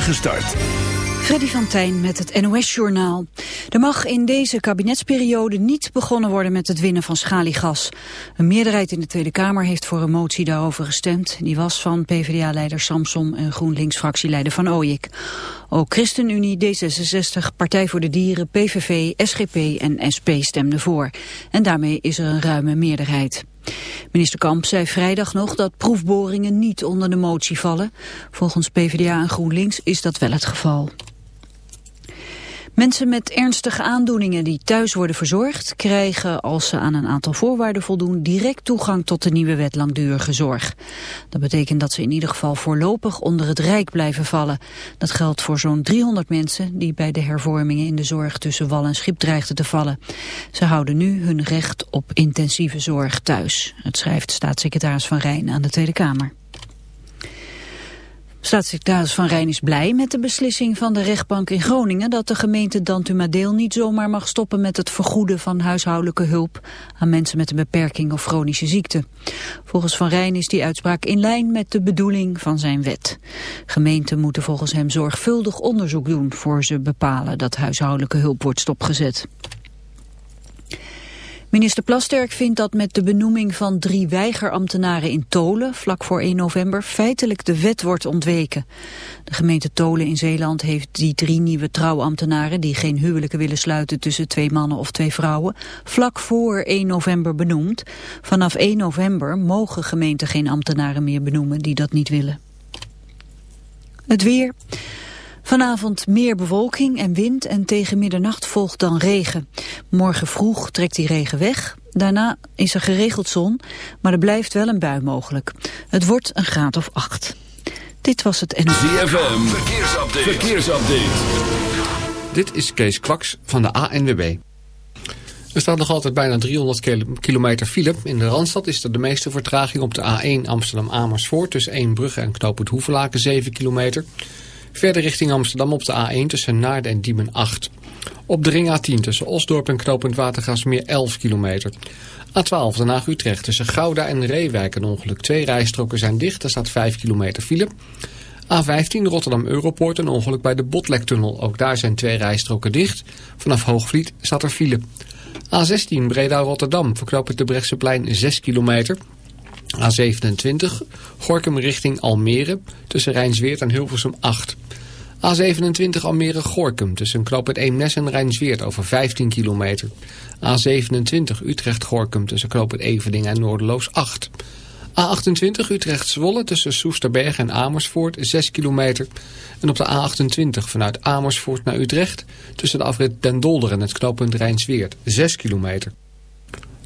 Gestart. Freddy van Tijn met het NOS-journaal. Er mag in deze kabinetsperiode niet begonnen worden met het winnen van schaliegas. Een meerderheid in de Tweede Kamer heeft voor een motie daarover gestemd. Die was van PvdA-leider Samson en GroenLinks-fractieleider Van Ooyik. Ook ChristenUnie, D66, Partij voor de Dieren, PVV, SGP en SP stemden voor. En daarmee is er een ruime meerderheid. Minister Kamp zei vrijdag nog dat proefboringen niet onder de motie vallen. Volgens PvdA en GroenLinks is dat wel het geval. Mensen met ernstige aandoeningen die thuis worden verzorgd... krijgen, als ze aan een aantal voorwaarden voldoen... direct toegang tot de nieuwe wet langdurige zorg. Dat betekent dat ze in ieder geval voorlopig onder het Rijk blijven vallen. Dat geldt voor zo'n 300 mensen... die bij de hervormingen in de zorg tussen wal en schip dreigden te vallen. Ze houden nu hun recht op intensieve zorg thuis. Het schrijft staatssecretaris Van Rijn aan de Tweede Kamer. Staatssecretaris Van Rijn is blij met de beslissing van de rechtbank in Groningen dat de gemeente Dantumadeel niet zomaar mag stoppen met het vergoeden van huishoudelijke hulp aan mensen met een beperking of chronische ziekte. Volgens Van Rijn is die uitspraak in lijn met de bedoeling van zijn wet. Gemeenten moeten volgens hem zorgvuldig onderzoek doen voor ze bepalen dat huishoudelijke hulp wordt stopgezet. Minister Plasterk vindt dat met de benoeming van drie weigerambtenaren in Tolen, vlak voor 1 november, feitelijk de wet wordt ontweken. De gemeente Tolen in Zeeland heeft die drie nieuwe trouwambtenaren, die geen huwelijken willen sluiten tussen twee mannen of twee vrouwen, vlak voor 1 november benoemd. Vanaf 1 november mogen gemeenten geen ambtenaren meer benoemen die dat niet willen. Het weer. Vanavond meer bewolking en wind en tegen middernacht volgt dan regen. Morgen vroeg trekt die regen weg. Daarna is er geregeld zon, maar er blijft wel een bui mogelijk. Het wordt een graad of acht. Dit was het. ZFM, verkeersupdate. verkeersupdate. Dit is Kees Kwaks van de ANWB. Er staat nog altijd bijna 300 kilometer file. In de Randstad is er de meeste vertraging op de A1 Amsterdam-Amersfoort... tussen Eembrugge en Knoopend Hoevelaken 7 kilometer... Verder richting Amsterdam op de A1 tussen Naarden en Diemen 8. Op de ring A10 tussen Osdorp en Knopend Watergasmeer 11 kilometer. A12 Den Haag-Utrecht tussen Gouda en Reewijk een ongeluk. Twee rijstroken zijn dicht, er staat 5 kilometer file. A15 Rotterdam-Europoort een ongeluk bij de Botlektunnel. Ook daar zijn twee rijstroken dicht. Vanaf Hoogvliet staat er file. A16 Breda-Rotterdam verknopend de Brechtseplein 6 kilometer. A27, Gorkum richting Almere, tussen Rijnsweert en Hilversum 8. A27 Almere-Gorkum, tussen Knoop Eemnes en Rijnsweert over 15 kilometer. A27 Utrecht-Gorkum, tussen Knoop Evening en Noorderloos 8. A28 Utrecht-Zwolle, tussen Soesterberg en Amersfoort 6 kilometer. En op de A28 vanuit Amersfoort naar Utrecht, tussen de afrit Den Dolder en het knooppunt Rijnsweert 6 kilometer.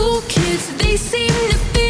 cool kids, they seem to be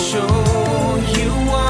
show you why.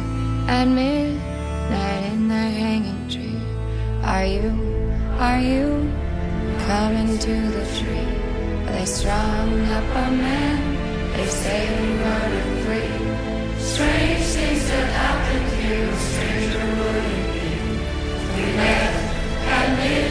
at midnight in the hanging tree. Are you, are you coming to the tree they strung up a man? They say we murdered free. Strange things that happened here, stranger would it be we met at midnight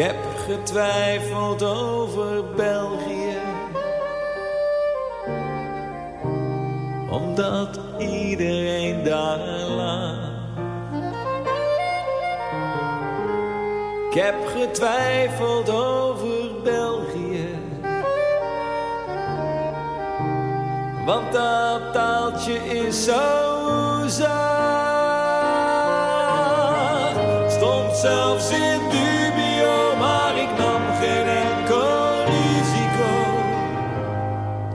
heb getwijfeld over België. Omdat iedereen daar lag. Ik heb getwijfeld over België. Want dat taaltje is zo zacht. Stond zelfs in dubio,